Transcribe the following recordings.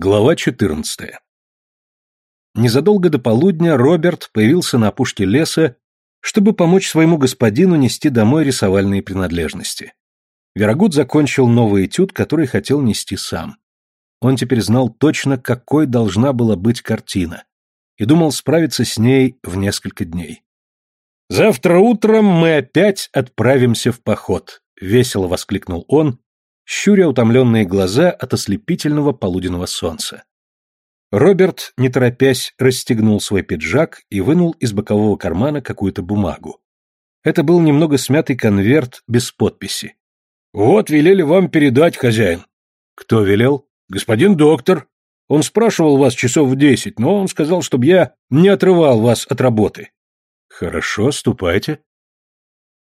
Глава 14. Незадолго до полудня Роберт появился на опушке леса, чтобы помочь своему господину нести домой рисовальные принадлежности. Верагут закончил новый этюд, который хотел нести сам. Он теперь знал точно, какой должна была быть картина, и думал справиться с ней в несколько дней. «Завтра утром мы опять отправимся в поход», — весело воскликнул он, щуря утомленные глаза от ослепительного полуденного солнца. Роберт, не торопясь, расстегнул свой пиджак и вынул из бокового кармана какую-то бумагу. Это был немного смятый конверт без подписи. «Вот велели вам передать, хозяин». «Кто велел?» «Господин доктор. Он спрашивал вас часов в десять, но он сказал, чтобы я не отрывал вас от работы». «Хорошо, ступайте».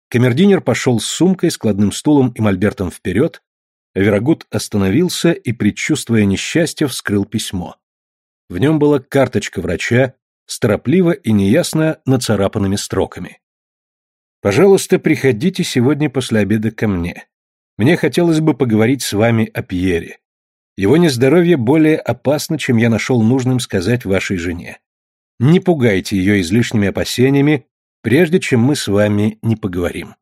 Камердинер пошел с сумкой, складным стулом и мольбертом вперед, Верагут остановился и, предчувствуя несчастье, вскрыл письмо. В нем была карточка врача с торопливо и неясно нацарапанными строками. «Пожалуйста, приходите сегодня после обеда ко мне. Мне хотелось бы поговорить с вами о Пьере. Его нездоровье более опасно, чем я нашел нужным сказать вашей жене. Не пугайте ее излишними опасениями, прежде чем мы с вами не поговорим».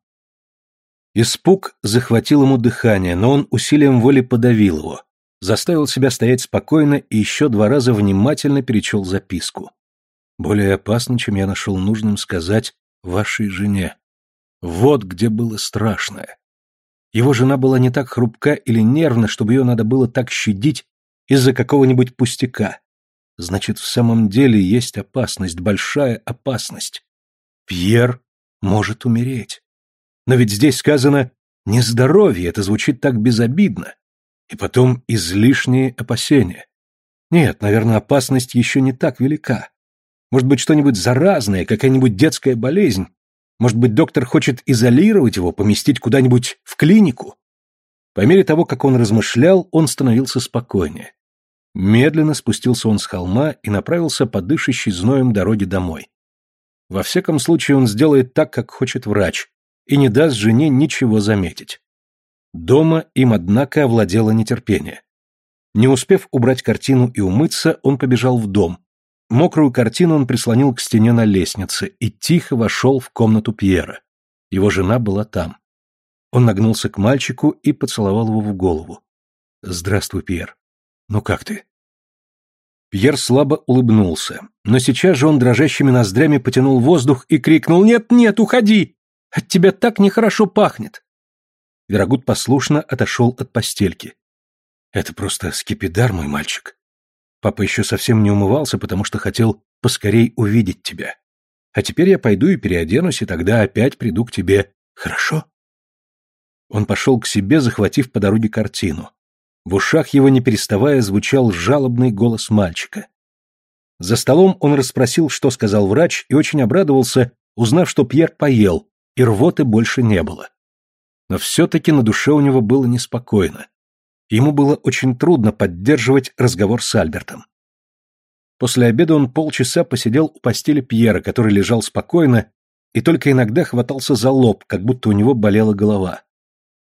Испуг захватил ему дыхание, но он усилием воли подавил его, заставил себя стоять спокойно и еще два раза внимательно перечел записку. Более опасно, чем я нашел нужным сказать вашей жене. Вот где было страшное. Его жена была не так хрупка или нервна, чтобы ее надо было так щадить из-за какого-нибудь пустяка. Значит, в самом деле есть опасность, большая опасность. Пьер может умереть. Но ведь здесь сказано «нездоровье», это звучит так безобидно. И потом излишние опасения. Нет, наверное, опасность еще не так велика. Может быть, что-нибудь заразное, какая-нибудь детская болезнь. Может быть, доктор хочет изолировать его, поместить куда-нибудь в клинику. По мере того, как он размышлял, он становился спокойнее. Медленно спустился он с холма и направился по дышащей зноем дороге домой. Во всяком случае, он сделает так, как хочет врач, и не даст жене ничего заметить. Дома им, однако, овладело нетерпение. Не успев убрать картину и умыться, он побежал в дом. Мокрую картину он прислонил к стене на лестнице и тихо вошел в комнату Пьера. Его жена была там. Он нагнулся к мальчику и поцеловал его в голову. «Здравствуй, Пьер. Ну как ты?» Пьер слабо улыбнулся, но сейчас же он дрожащими ноздрями потянул воздух и крикнул «Нет, нет, уходи! От тебя так нехорошо пахнет!» Верагут послушно отошел от постельки. «Это просто скипидар, мой мальчик. Папа еще совсем не умывался, потому что хотел поскорей увидеть тебя. А теперь я пойду и переоденусь, и тогда опять приду к тебе. Хорошо?» Он пошел к себе, захватив по дороге картину. В ушах его, не переставая, звучал жалобный голос мальчика. За столом он расспросил, что сказал врач, и очень обрадовался, узнав, что Пьер поел, и рвоты больше не было. Но все-таки на душе у него было неспокойно. Ему было очень трудно поддерживать разговор с Альбертом. После обеда он полчаса посидел у постели Пьера, который лежал спокойно и только иногда хватался за лоб, как будто у него болела голова.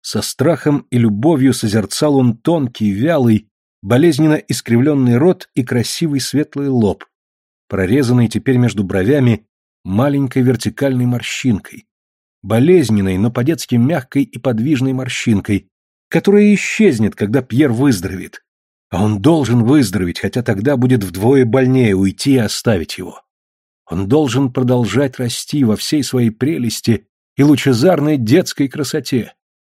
Со страхом и любовью созерцал он тонкий, вялый, болезненно искривленный рот и красивый светлый лоб, прорезанный теперь между бровями маленькой вертикальной морщинкой, болезненной, но по-детски мягкой и подвижной морщинкой, которая исчезнет, когда Пьер выздоровеет. А он должен выздороветь, хотя тогда будет вдвое больнее уйти и оставить его. Он должен продолжать расти во всей своей прелести и лучезарной детской красоте.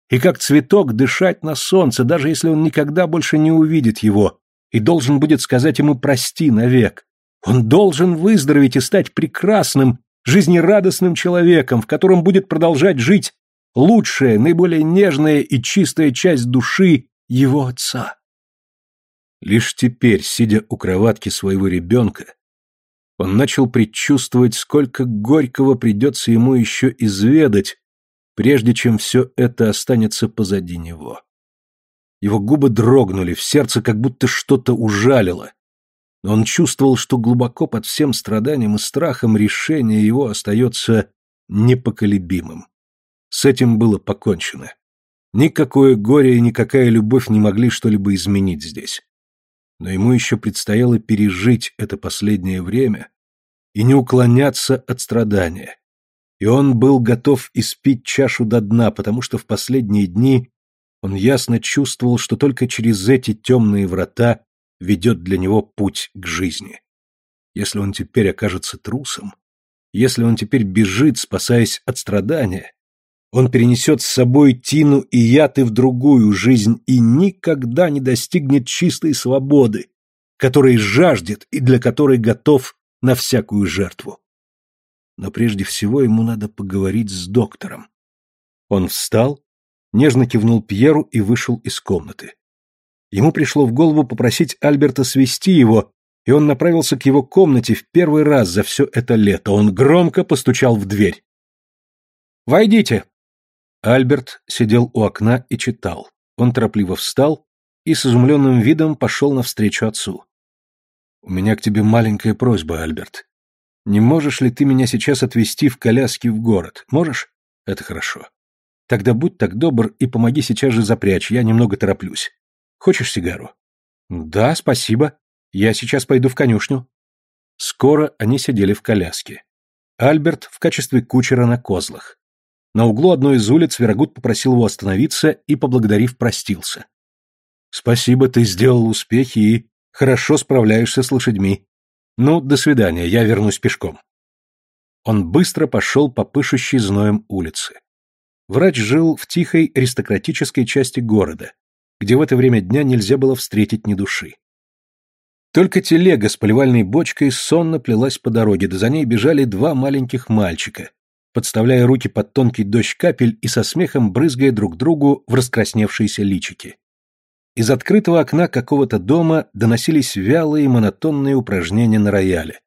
И как цветок дышать на солнце, даже если он никогда больше не увидит его, и должен будет сказать ему «прости» навек. Он должен выздороветь и стать прекрасным, жизнерадостным человеком, в котором будет продолжать жить лучшая, наиболее нежная и чистая часть души его отца. Лишь теперь, сидя у кроватки своего ребенка, он начал предчувствовать, сколько горького придется ему еще изведать, прежде чем все это останется позади него. Его губы дрогнули, в сердце как будто что-то ужалило, он чувствовал, что глубоко под всем страданием и страхом решение его остается непоколебимым. С этим было покончено. Никакое горе и никакая любовь не могли что-либо изменить здесь. Но ему еще предстояло пережить это последнее время и не уклоняться от страдания. И он был готов испить чашу до дна, потому что в последние дни он ясно чувствовал, что только через эти темные врата ведет для него путь к жизни. Если он теперь окажется трусом, если он теперь бежит, спасаясь от страдания, он перенесет с собой Тину и яд в другую жизнь и никогда не достигнет чистой свободы, которой жаждет и для которой готов на всякую жертву. Но прежде всего ему надо поговорить с доктором. Он встал, нежно кивнул Пьеру и вышел из комнаты. Ему пришло в голову попросить Альберта свести его, и он направился к его комнате в первый раз за все это лето. Он громко постучал в дверь. «Войдите!» Альберт сидел у окна и читал. Он торопливо встал и с изумленным видом пошел навстречу отцу. «У меня к тебе маленькая просьба, Альберт. Не можешь ли ты меня сейчас отвезти в коляске в город? Можешь? Это хорошо. Тогда будь так добр и помоги сейчас же запрячь, я немного тороплюсь. Хочешь сигару? Да, спасибо. Я сейчас пойду в конюшню. Скоро они сидели в коляске. Альберт в качестве кучера на козлах. На углу одной из улиц Верогуд попросил его остановиться и, поблагодарив, простился. «Спасибо, ты сделал успехи и хорошо справляешься с лошадьми. Ну, до свидания, я вернусь пешком». Он быстро пошел по пышущей зноем улице. Врач жил в тихой аристократической части города, где в это время дня нельзя было встретить ни души. Только телега с поливальной бочкой сонно плелась по дороге, да за ней бежали два маленьких мальчика, подставляя руки под тонкий дождь капель и со смехом брызгая друг другу в раскрасневшиеся личики. Из открытого окна какого-то дома доносились вялые монотонные упражнения на рояле.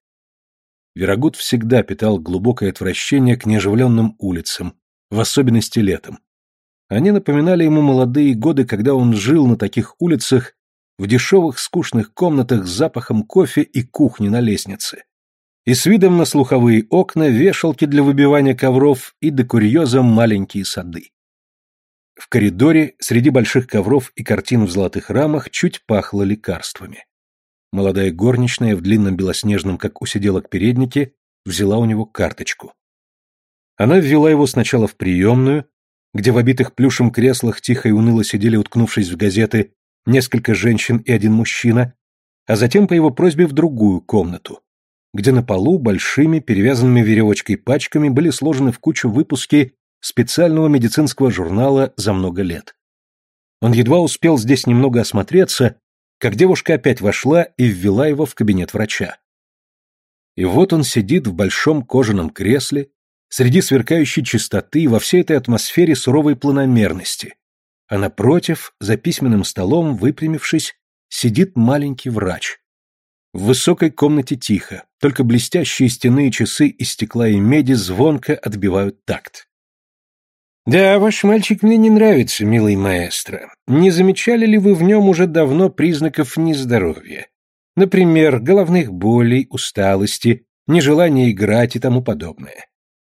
Верогуд всегда питал глубокое отвращение к неоживленным улицам, в особенности летом. Они напоминали ему молодые годы, когда он жил на таких улицах в дешевых скучных комнатах с запахом кофе и кухни на лестнице. И с видом на слуховые окна, вешалки для выбивания ковров и до курьеза маленькие сады. В коридоре, среди больших ковров и картин в золотых рамах, чуть пахло лекарствами. Молодая горничная в длинном белоснежном, как у сиделок переднике, взяла у него карточку. Она ввела его сначала в приемную, где в обитых плюшем креслах тихо и уныло сидели, уткнувшись в газеты, несколько женщин и один мужчина, а затем по его просьбе в другую комнату, где на полу большими перевязанными веревочкой пачками были сложены в кучу выпуски специального медицинского журнала за много лет. Он едва успел здесь немного осмотреться, как девушка опять вошла и ввела его в кабинет врача. И вот он сидит в большом кожаном кресле, среди сверкающей чистоты, во всей этой атмосфере суровой планомерности, а напротив, за письменным столом, выпрямившись, сидит маленький врач. В высокой комнате тихо, только блестящие стенные часы из стекла и меди звонко отбивают такт. «Да, ваш мальчик мне не нравится, милый маэстро. Не замечали ли вы в нем уже давно признаков нездоровья? Например, головных болей, усталости, нежелания играть и тому подобное.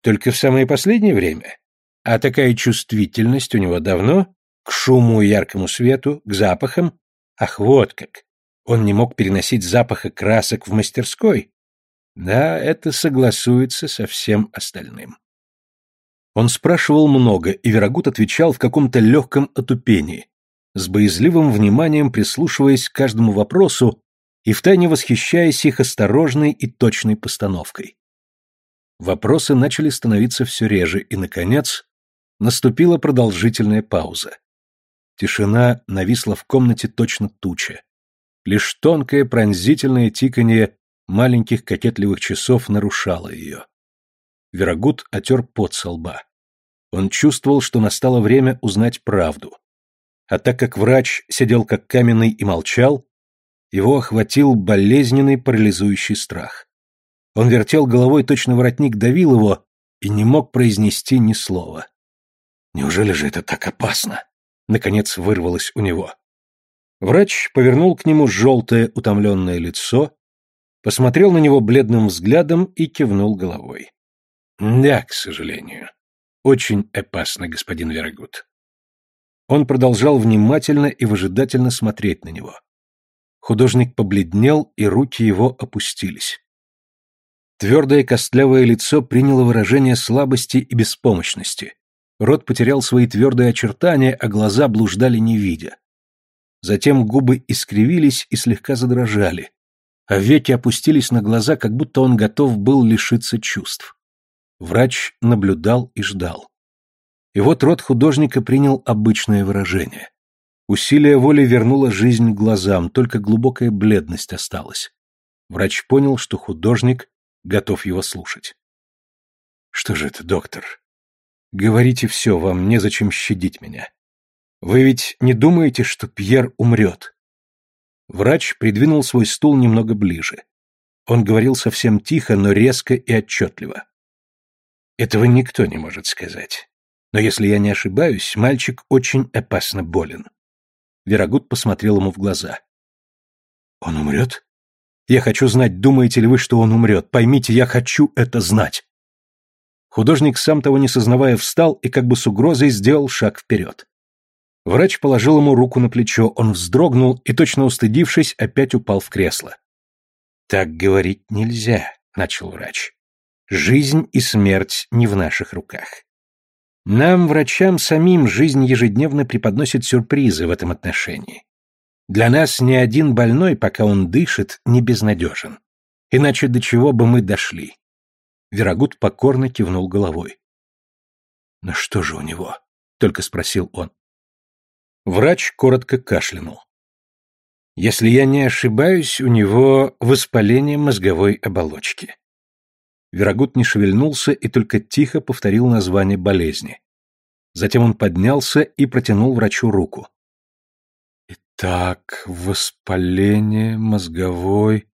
Только в самое последнее время? А такая чувствительность у него давно? К шуму и яркому свету, к запахам? Ах, вот как! Он не мог переносить запаха красок в мастерской? Да, это согласуется со всем остальным. Он спрашивал много, и Верагут отвечал в каком-то легком отупении, с боязливым вниманием прислушиваясь к каждому вопросу и втайне восхищаясь их осторожной и точной постановкой. Вопросы начали становиться все реже, и, наконец, наступила продолжительная пауза. Тишина нависла в комнате точно туча. Лишь тонкое пронзительное тиканье маленьких кокетливых часов нарушало ее. Верогуд отер пот со лба. Он чувствовал, что настало время узнать правду. А так как врач сидел как каменный и молчал, его охватил болезненный парализующий страх. Он вертел головой, точно воротник давил его, и не мог произнести ни слова. Неужели же это так опасно? наконец вырвалось у него. Врач повернул к нему желтое утомленное лицо, посмотрел на него бледным взглядом и кивнул головой. «Да, к сожалению. Очень опасно, господин Верагут». Он продолжал внимательно и выжидательно смотреть на него. Художник побледнел, и руки его опустились. Твердое костлявое лицо приняло выражение слабости и беспомощности. Рот потерял свои твердые очертания, а глаза блуждали не видя. Затем губы искривились и слегка задрожали, а веки опустились на глаза, как будто он готов был лишиться чувств. Врач наблюдал и ждал. И вот рот художника принял обычное выражение. Усилие воли вернуло жизнь глазам, только глубокая бледность осталась. Врач понял, что художник готов его слушать. «Что же это, доктор? Говорите все, вам незачем щадить меня. Вы ведь не думаете, что Пьер умрет?» Врач придвинул свой стул немного ближе. Он говорил совсем тихо, но резко и отчетливо. «Этого никто не может сказать. Но если я не ошибаюсь, мальчик очень опасно болен. Верагут посмотрел ему в глаза. «Он умрет? Я хочу знать, думаете ли вы, что он умрет. Поймите, я хочу это знать». Художник, сам того не сознавая, встал и как бы с угрозой сделал шаг вперед. Врач положил ему руку на плечо, он вздрогнул и, точно устыдившись, опять упал в кресло. «Так говорить нельзя», — начал врач. «Жизнь и смерть не в наших руках. Нам, врачам, самим жизнь ежедневно преподносит сюрпризы в этом отношении. Для нас ни один больной, пока он дышит, не безнадежен. Иначе до чего бы мы дошли? Верагут покорно кивнул головой. «Но что же у него?» — только спросил он. Врач коротко кашлянул. «Если я не ошибаюсь, у него воспаление мозговой оболочки. Верагут не шевельнулся и только тихо повторил название болезни. Затем он поднялся и протянул врачу руку. «Итак, воспаление мозговой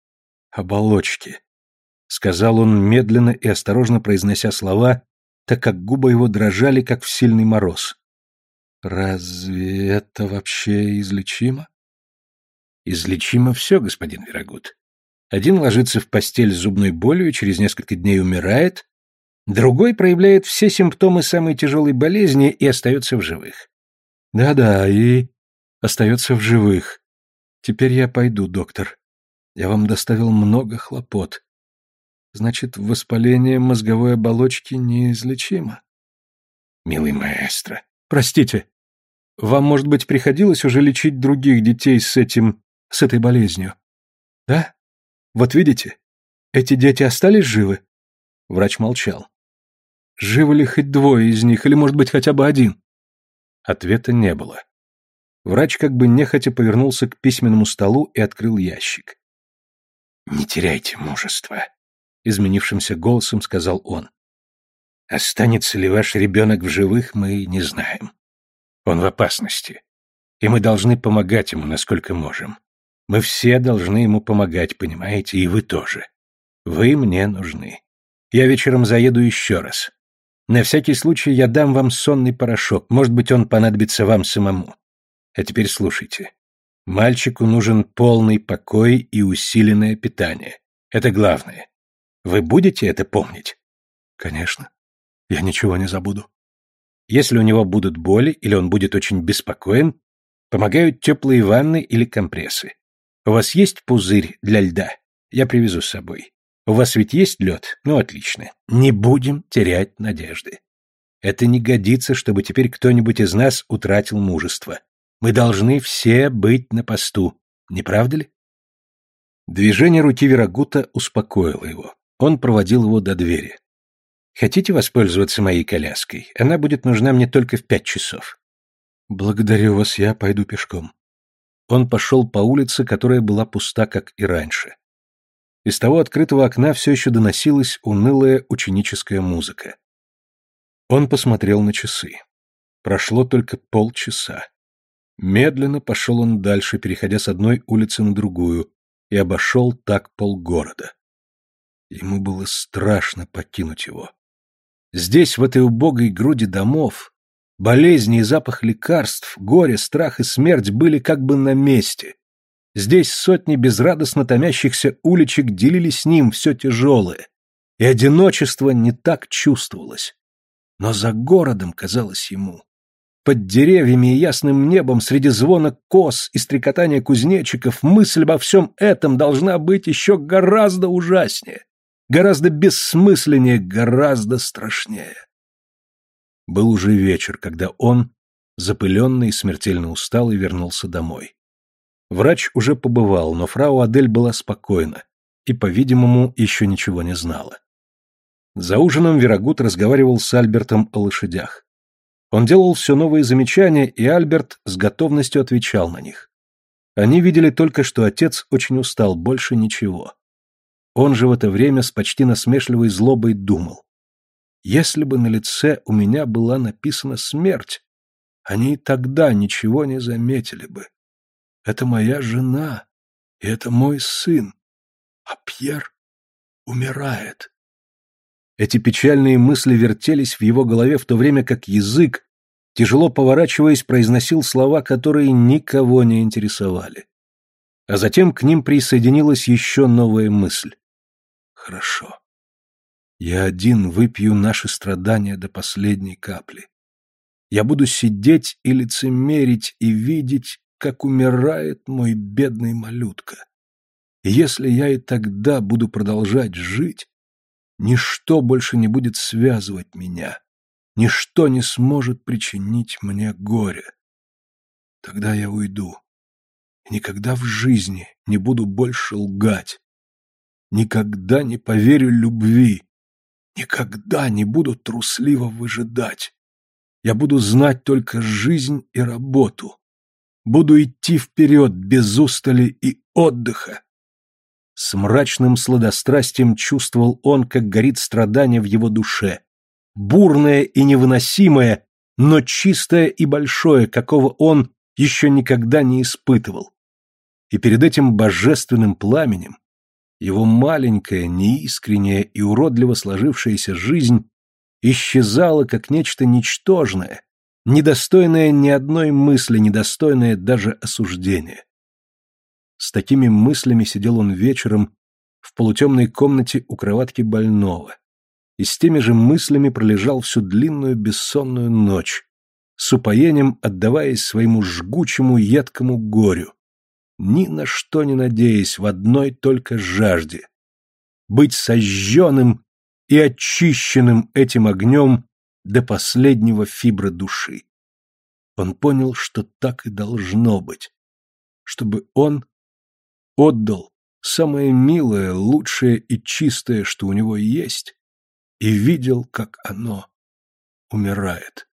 оболочки», — сказал он медленно и осторожно произнося слова, так как губы его дрожали, как в сильный мороз. «Разве это вообще излечимо?» «Излечимо все, господин Верагут. Один ложится в постель с зубной болью и через несколько дней умирает, другой проявляет все симптомы самой тяжелой болезни и остается в живых. Да-да, и остается в живых. Теперь я пойду, доктор. Я вам доставил много хлопот. Значит, воспаление мозговой оболочки неизлечимо. Милый маэстро, простите. Вам, может быть, приходилось уже лечить других детей с этим... с этой болезнью? Да? Вот видите, эти дети остались живы?» Врач молчал. «Живы ли хоть двое из них, или, может быть, хотя бы один?» Ответа не было. Врач как бы нехотя повернулся к письменному столу и открыл ящик. «Не теряйте мужества», — изменившимся голосом сказал он. «Останется ли ваш ребенок в живых, мы не знаем. Он в опасности, и мы должны помогать ему, насколько можем. Мы все должны ему помогать, понимаете, и вы тоже. Вы мне нужны. Я вечером заеду еще раз. На всякий случай я дам вам сонный порошок, может быть, он понадобится вам самому. А теперь слушайте. Мальчику нужен полный покой и усиленное питание. Это главное. Вы будете это помнить? Конечно. Я ничего не забуду. Если у него будут боли или он будет очень беспокоен, помогают теплые ванны или компрессы. У вас есть пузырь для льда? Я привезу с собой. У вас ведь есть лед? Ну, отлично. Не будем терять надежды. Это не годится, чтобы теперь кто-нибудь из нас утратил мужество. Мы должны все быть на посту. Не правда ли? Движение руки Верагута успокоило его. Он проводил его до двери. Хотите воспользоваться моей коляской? Она будет нужна мне только в пять часов. Благодарю вас, я пойду пешком. Он пошел по улице, которая была пуста, как и раньше. Из того открытого окна все еще доносилась унылая ученическая музыка. Он посмотрел на часы. Прошло только полчаса. Медленно пошел он дальше, переходя с одной улицы на другую, и обошел так полгорода. Ему было страшно покинуть его. Здесь, в этой убогой груди домов, Болезни и запах лекарств, горе, страх и смерть были как бы на месте. Здесь сотни безрадостно томящихся уличек делили с ним все тяжелое, и одиночество не так чувствовалось. Но за городом казалось ему. Под деревьями и ясным небом, среди звона коз и стрекотания кузнечиков, мысль обо всем этом должна быть еще гораздо ужаснее, гораздо бессмысленнее, гораздо страшнее. Был уже вечер, когда он, запыленный и смертельно усталый, вернулся домой. Врач уже побывал, но фрау Адель была спокойна и, по-видимому, еще ничего не знала. За ужином Верагут разговаривал с Альбертом о лошадях. Он делал все новые замечания, и Альберт с готовностью отвечал на них. Они видели только, что отец очень устал, больше ничего. Он же в это время с почти насмешливой злобой думал. Если бы на лице у меня была написана смерть, они и тогда ничего не заметили бы. Это моя жена, и это мой сын, а Пьер умирает. Эти печальные мысли вертелись в его голове в то время как язык, тяжело поворачиваясь, произносил слова, которые никого не интересовали. А затем к ним присоединилась еще новая мысль. Хорошо. Я один выпью наши страдания до последней капли. Я буду сидеть и лицемерить и видеть, как умирает мой бедный малютка. И если я и тогда буду продолжать жить, Ничто больше не будет связывать меня. Ничто не сможет причинить мне горе. Тогда я уйду. И никогда в жизни не буду больше лгать. Никогда не поверю любви. Никогда не буду трусливо выжидать. Я буду знать только жизнь и работу. Буду идти вперед без устали и отдыха. С мрачным сладострастием чувствовал он, как горит страдание в его душе. Бурное и невыносимое, но чистое и большое, какого он еще никогда не испытывал. И перед этим божественным пламенем его маленькая, неискренняя и уродливо сложившаяся жизнь исчезала как нечто ничтожное, недостойное ни одной мысли, недостойное даже осуждения. С такими мыслями сидел он вечером в полутемной комнате у кроватки больного. И с теми же мыслями пролежал всю длинную бессонную ночь, с упоением отдаваясь своему жгучему едкому горю, ни на что не надеясь в одной только жажде — быть сожженным и очищенным этим огнем до последнего фибра души. Он понял, что так и должно быть, чтобы он отдал самое милое, лучшее и чистое, что у него есть, и видел, как оно умирает.